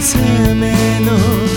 開いて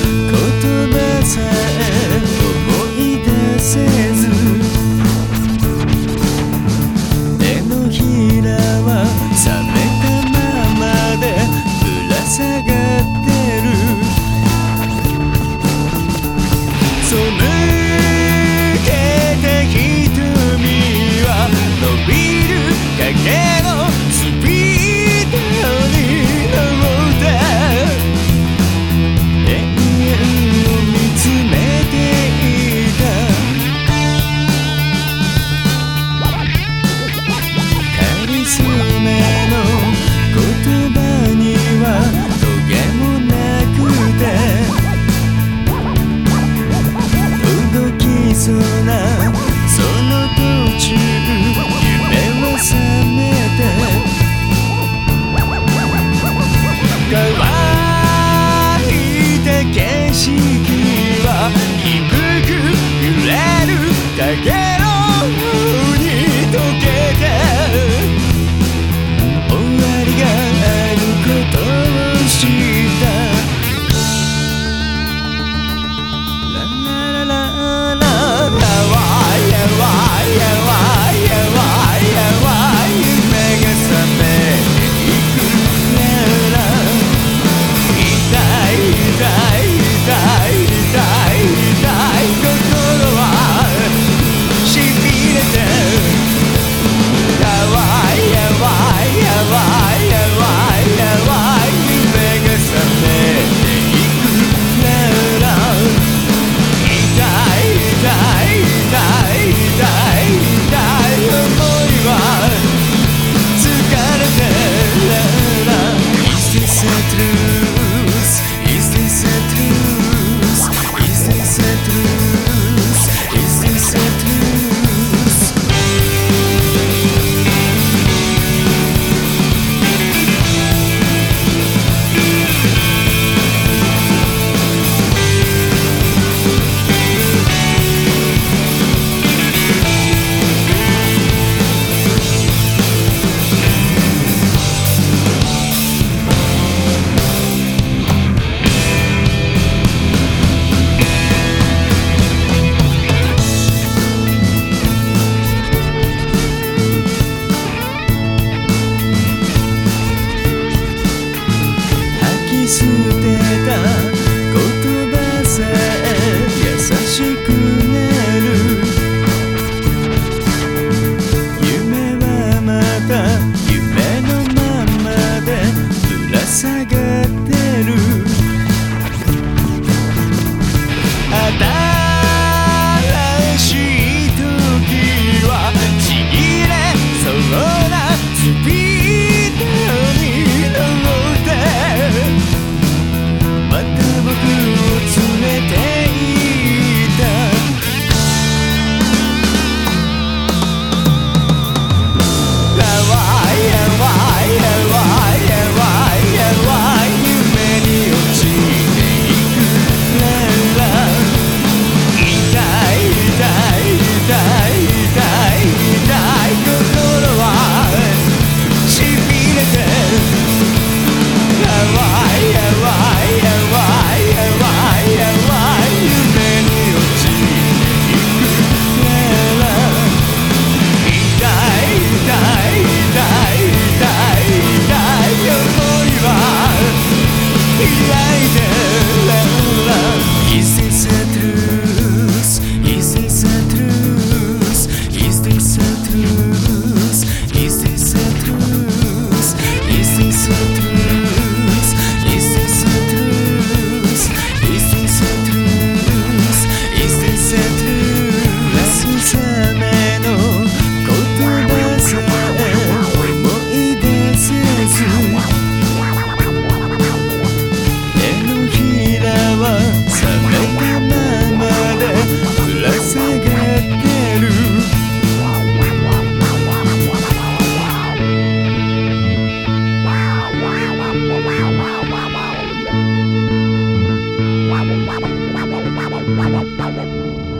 Island.